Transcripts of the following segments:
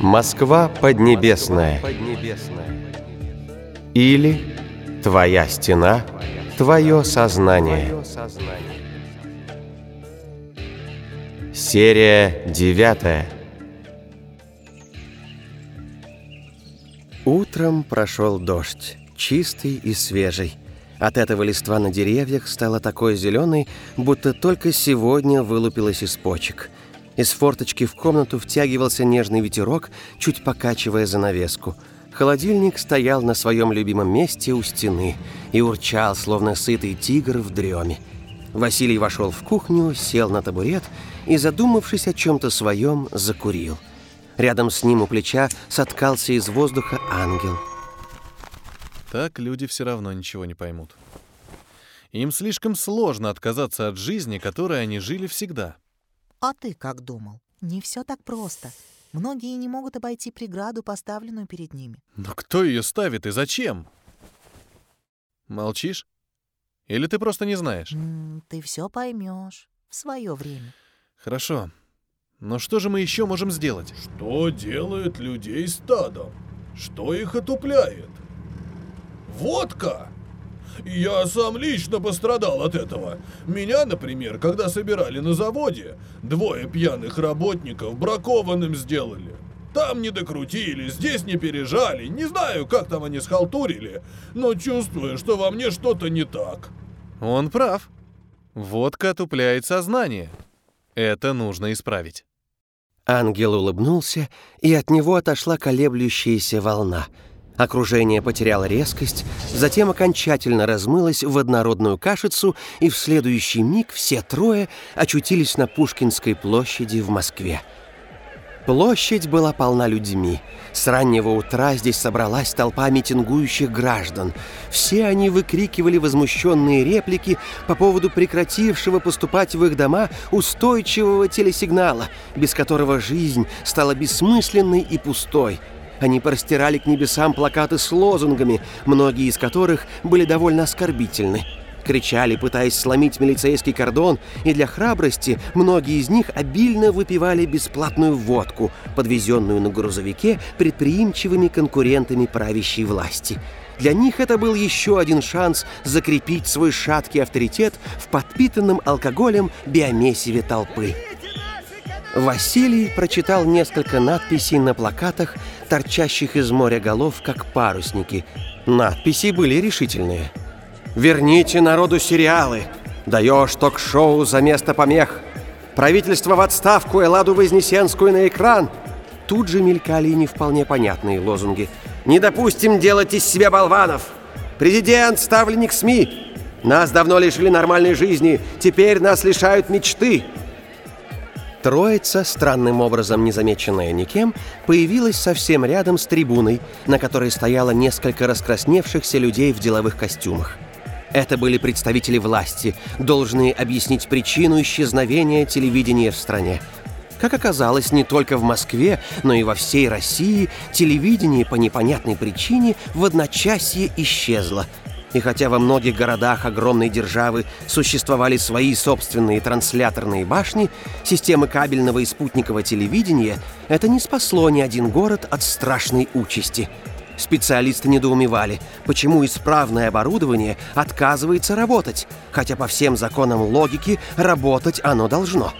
Москва поднебесная. Или Твоя стена, твое сознание. Серия девятая. Утром прошел дождь, чистый и свежий. От этого листва на деревьях стала такой зеленой, будто только сегодня вылупилась из почек. Из форточки в комнату втягивался нежный ветерок, чуть покачивая занавеску. Холодильник стоял на своем любимом месте у стены и урчал, словно сытый тигр в дреме. Василий вошел в кухню, сел на табурет и, задумавшись о чем-то своем, закурил. Рядом с ним у плеча соткался из воздуха ангел. Так люди все равно ничего не поймут. Им слишком сложно отказаться от жизни, которой они жили всегда. А ты как думал? Не все так просто. Многие не могут обойти преграду, поставленную перед ними. Но кто ее ставит и зачем? Молчишь? Или ты просто не знаешь? М, ты все поймешь в свое время. Хорошо. Но что же мы еще можем сделать? Что делает людей стадом? Что их отупляет? Водка! Я сам лично пострадал от этого. Меня, например, когда собирали на заводе, двое пьяных работников бракованным сделали. Там не докрутили, здесь не пережали, не знаю, как там они схалтурили, но чувствую, что во мне что-то не так. Он прав. Водка отупляет сознание. Это нужно исправить. Ангел улыбнулся, и от него отошла колеблющаяся волна. Окружение потеряло резкость, затем окончательно размылось в однородную кашицу, и в следующий миг все трое очутились на Пушкинской площади в Москве. Площадь была полна людьми. С раннего утра здесь собралась толпа митингующих граждан. Все они выкрикивали возмущенные реплики по поводу прекратившего поступать в их дома устойчивого телесигнала, без которого жизнь стала бессмысленной и пустой. Они простирали к небесам плакаты с лозунгами, многие из которых были довольно оскорбительны кричали, пытаясь сломить милицейский кордон, и для храбрости многие из них обильно выпивали бесплатную водку, подвезенную на грузовике предприимчивыми конкурентами правящей власти. Для них это был еще один шанс закрепить свой шаткий авторитет в подпитанном алкоголем биомесиве толпы. Василий прочитал несколько надписей на плакатах, торчащих из моря голов, как парусники. Надписи были решительные – Верните народу сериалы. Даешь ток-шоу за место помех. Правительство в отставку, Эладу Вознесенскую на экран. Тут же мелькали не вполне понятные лозунги. Не допустим делать из себя болванов. Президент, ставленник СМИ. Нас давно лишили нормальной жизни, теперь нас лишают мечты. Троица, странным образом незамеченная никем, появилась совсем рядом с трибуной, на которой стояло несколько раскрасневшихся людей в деловых костюмах. Это были представители власти, должные объяснить причину исчезновения телевидения в стране. Как оказалось, не только в Москве, но и во всей России телевидение по непонятной причине в одночасье исчезло. И хотя во многих городах огромной державы существовали свои собственные трансляторные башни, системы кабельного и спутникового телевидения, это не спасло ни один город от страшной участи – Специалисты недоумевали, почему исправное оборудование отказывается работать, хотя по всем законам логики работать оно должно.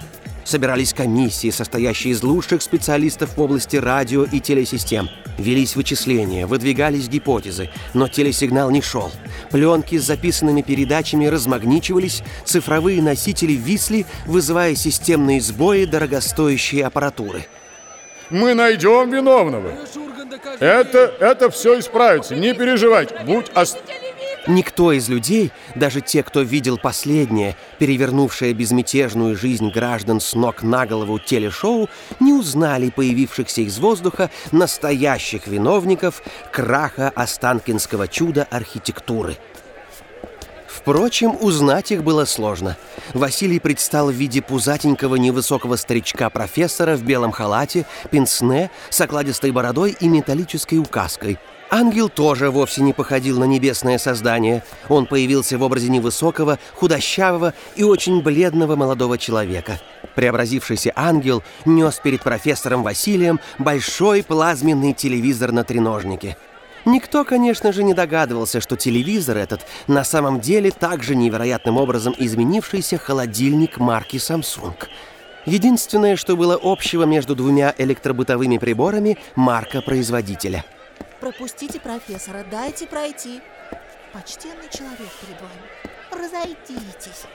Собирались комиссии, состоящие из лучших специалистов в области радио и телесистем. Велись вычисления, выдвигались гипотезы, но телесигнал не шел. Пленки с записанными передачами размагничивались, цифровые носители висли, вызывая системные сбои дорогостоящей аппаратуры. «Мы найдем виновного!» Это, это все исправится, не переживайте, будь ост... Никто из людей, даже те, кто видел последнее, перевернувшее безмятежную жизнь граждан с ног на голову телешоу, не узнали появившихся из воздуха настоящих виновников краха Останкинского чуда архитектуры – Впрочем, узнать их было сложно. Василий предстал в виде пузатенького невысокого старичка-профессора в белом халате, пенсне, с окладистой бородой и металлической указкой. Ангел тоже вовсе не походил на небесное создание. Он появился в образе невысокого, худощавого и очень бледного молодого человека. Преобразившийся ангел нес перед профессором Василием большой плазменный телевизор на треножнике. Никто, конечно же, не догадывался, что телевизор этот на самом деле также невероятным образом изменившийся холодильник марки Samsung. Единственное, что было общего между двумя электробытовыми приборами – марка производителя. Пропустите профессора, дайте пройти. Почтенный человек перед вами. Разойдитесь.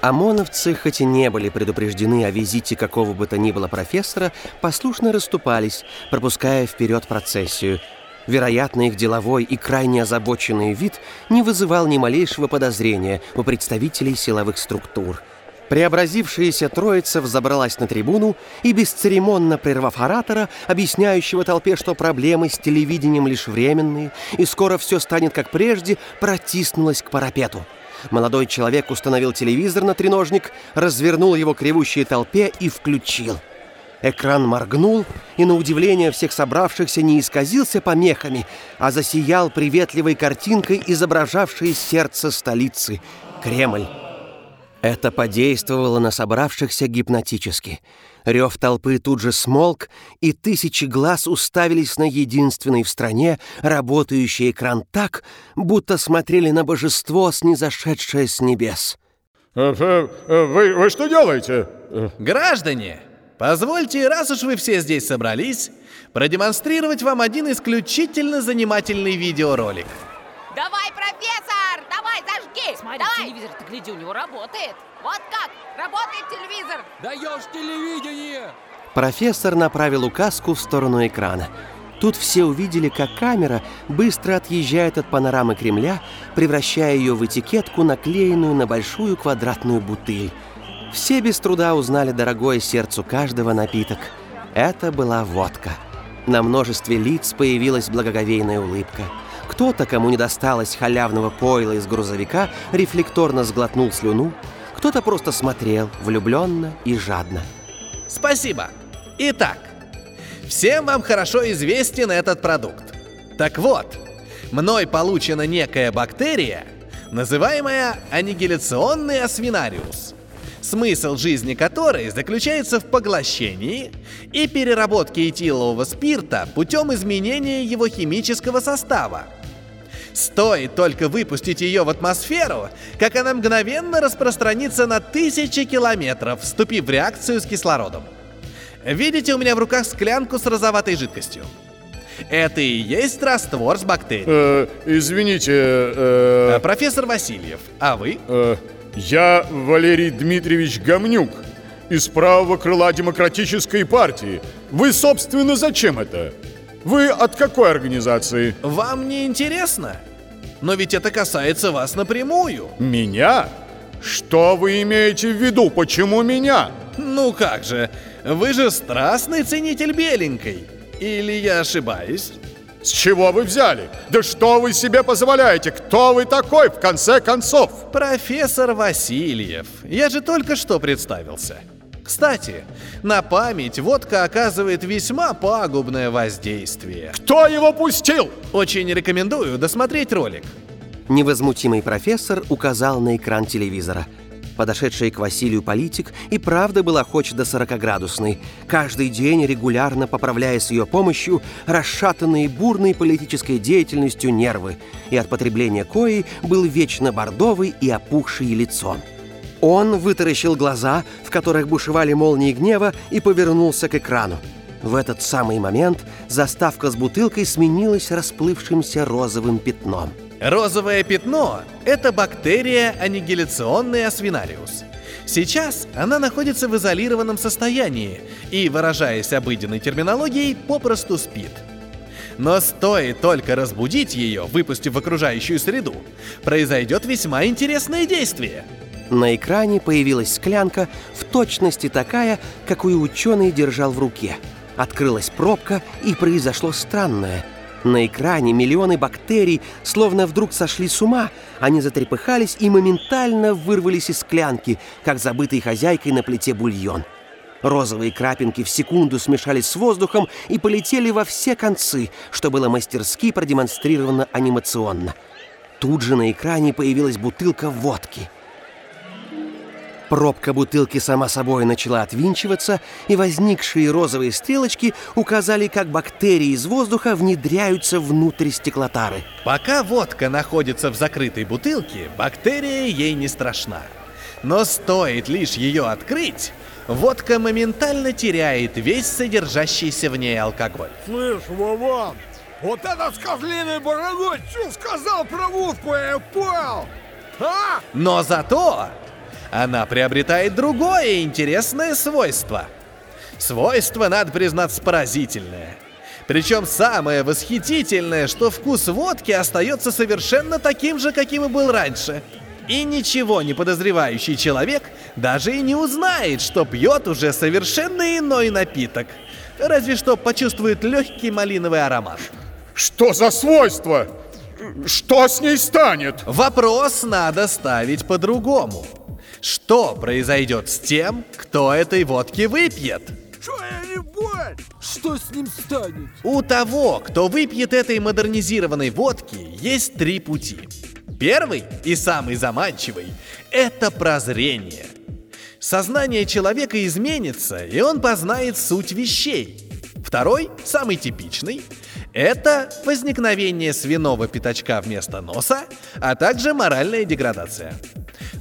ОМОНовцы, хоть и не были предупреждены о визите какого бы то ни было профессора, послушно расступались, пропуская вперед процессию. Вероятно, их деловой и крайне озабоченный вид не вызывал ни малейшего подозрения у представителей силовых структур. Преобразившаяся троица взобралась на трибуну и, бесцеремонно прервав оратора, объясняющего толпе, что проблемы с телевидением лишь временные, и скоро все станет как прежде, протиснулась к парапету. Молодой человек установил телевизор на треножник, развернул его к ревущей толпе и включил. Экран моргнул, и на удивление всех собравшихся не исказился помехами, а засиял приветливой картинкой, изображавшей сердце столицы — Кремль. Это подействовало на собравшихся гипнотически. Рев толпы тут же смолк, и тысячи глаз уставились на единственный в стране работающий экран так, будто смотрели на божество, снизошедшее с небес. Э, э, э, Вы, вы что делаете? Граждане, позвольте, раз уж вы все здесь собрались, продемонстрировать вам один исключительно занимательный видеоролик. Давай, профессор! Зажги! Смотри, Давай! телевизор, ты гляди, у него работает. Вот как! Работает телевизор! Даешь телевидение! Профессор направил указку в сторону экрана. Тут все увидели, как камера быстро отъезжает от панорамы Кремля, превращая ее в этикетку, наклеенную на большую квадратную бутыль. Все без труда узнали дорогое сердцу каждого напиток. Это была водка. На множестве лиц появилась благоговейная улыбка. Кто-то, кому не досталось халявного пойла из грузовика, рефлекторно сглотнул слюну, кто-то просто смотрел влюбленно и жадно. Спасибо. Итак, всем вам хорошо известен этот продукт. Так вот, мной получена некая бактерия, называемая аннигиляционный освинариус, смысл жизни которой заключается в поглощении и переработке этилового спирта путем изменения его химического состава. Стоит только выпустить ее в атмосферу, как она мгновенно распространится на тысячи километров, вступив в реакцию с кислородом. Видите у меня в руках склянку с розоватой жидкостью? Это и есть раствор с бактерией. э, Извините, А, э, Профессор Васильев, а вы? э, я Валерий Дмитриевич Гомнюк из правого крыла Демократической партии. Вы, собственно, зачем это? Вы от какой организации? Вам не интересно? Но ведь это касается вас напрямую. Меня? Что вы имеете в виду? Почему меня? Ну как же, вы же страстный ценитель беленькой. Или я ошибаюсь? С чего вы взяли? Да что вы себе позволяете? Кто вы такой, в конце концов? Профессор Васильев. Я же только что представился. Кстати, на память водка оказывает весьма пагубное воздействие. Кто его пустил? Очень рекомендую досмотреть ролик. Невозмутимый профессор указал на экран телевизора. Подошедший к Василию политик и правда был охоч до 40-градусной, каждый день регулярно поправляя с ее помощью расшатанные бурной политической деятельностью нервы, и от потребления кои был вечно бордовый и опухший лицом. Он вытаращил глаза, в которых бушевали молнии гнева, и повернулся к экрану. В этот самый момент заставка с бутылкой сменилась расплывшимся розовым пятном. Розовое пятно – это бактерия аннигиляционный освинариус. Сейчас она находится в изолированном состоянии и, выражаясь обыденной терминологией, попросту спит. Но стоит только разбудить ее, выпустив в окружающую среду, произойдет весьма интересное действие. На экране появилась склянка, в точности такая, какую ученый держал в руке. Открылась пробка, и произошло странное. На экране миллионы бактерий словно вдруг сошли с ума. Они затрепыхались и моментально вырвались из склянки, как забытый хозяйкой на плите бульон. Розовые крапинки в секунду смешались с воздухом и полетели во все концы, что было мастерски продемонстрировано анимационно. Тут же на экране появилась бутылка водки – Пробка бутылки сама собой начала отвинчиваться, и возникшие розовые стрелочки указали, как бактерии из воздуха внедряются внутрь стеклотары. Пока водка находится в закрытой бутылке, бактерия ей не страшна. Но стоит лишь ее открыть, водка моментально теряет весь содержащийся в ней алкоголь. Слышь, Вован, вот этот с козлиной бородой что сказал про водку, я понял? А? Но зато она приобретает другое интересное свойство. Свойство, надо признаться, поразительное. Причем самое восхитительное, что вкус водки остается совершенно таким же, каким и был раньше. И ничего не подозревающий человек даже и не узнает, что пьет уже совершенно иной напиток. Разве что почувствует легкий малиновый аромат. Что за свойство? Что с ней станет? Вопрос надо ставить по-другому. Что произойдет с тем, кто этой водки выпьет? Что с ним станет? У того, кто выпьет этой модернизированной водки, есть три пути. Первый и самый заманчивый – это прозрение. Сознание человека изменится, и он познает суть вещей. Второй, самый типичный, это возникновение свиного пятачка вместо носа, а также моральная деградация.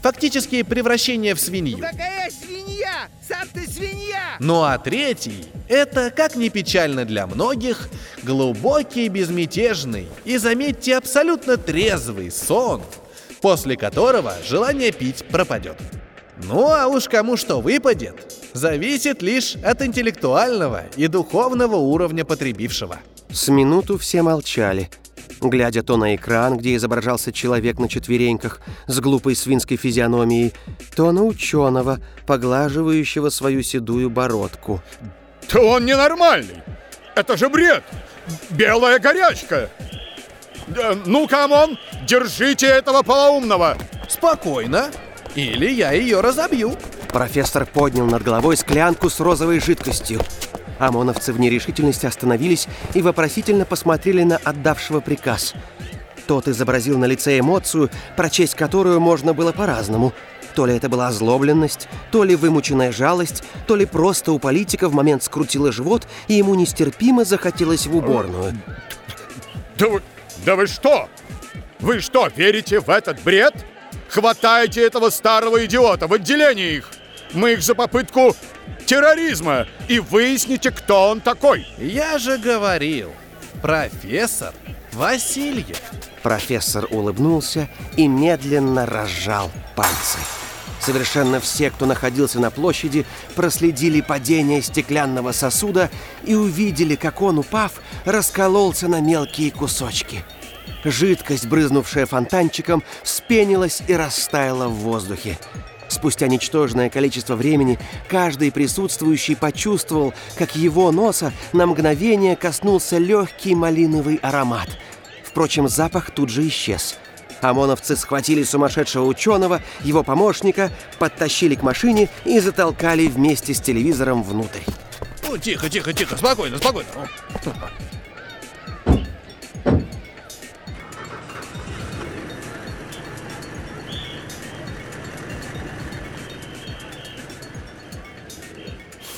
Фактически превращение в свинью. Какая свинья? Сам ты свинья! Ну а третий – это, как ни печально для многих, глубокий, безмятежный и, заметьте, абсолютно трезвый сон, после которого желание пить пропадет. Ну а уж кому что выпадет, зависит лишь от интеллектуального и духовного уровня потребившего. С минуту все молчали, глядя то на экран, где изображался человек на четвереньках с глупой свинской физиономией, то на ученого, поглаживающего свою седую бородку. Да он ненормальный! Это же бред! Белая горячка! Ну-ка, ОМОН, держите этого полоумного! Спокойно, или я ее разобью. Профессор поднял над головой склянку с розовой жидкостью. ОМОНовцы в нерешительности остановились и вопросительно посмотрели на отдавшего приказ. Тот изобразил на лице эмоцию, прочесть которую можно было по-разному. То ли это была озлобленность, то ли вымученная жалость, то ли просто у политика в момент скрутило живот, и ему нестерпимо захотелось в уборную. Да вы, да вы что? Вы что, верите в этот бред? Хватайте этого старого идиота в отделении их! Мы их за попытку терроризма и выясните, кто он такой. Я же говорил, профессор Васильев. Профессор улыбнулся и медленно разжал пальцы. Совершенно все, кто находился на площади, проследили падение стеклянного сосуда и увидели, как он, упав, раскололся на мелкие кусочки. Жидкость, брызнувшая фонтанчиком, вспенилась и растаяла в воздухе. Спустя ничтожное количество времени каждый присутствующий почувствовал, как его носа на мгновение коснулся легкий малиновый аромат. Впрочем, запах тут же исчез. ОМОНовцы схватили сумасшедшего ученого, его помощника, подтащили к машине и затолкали вместе с телевизором внутрь. Ну, тихо, тихо, тихо, спокойно, спокойно.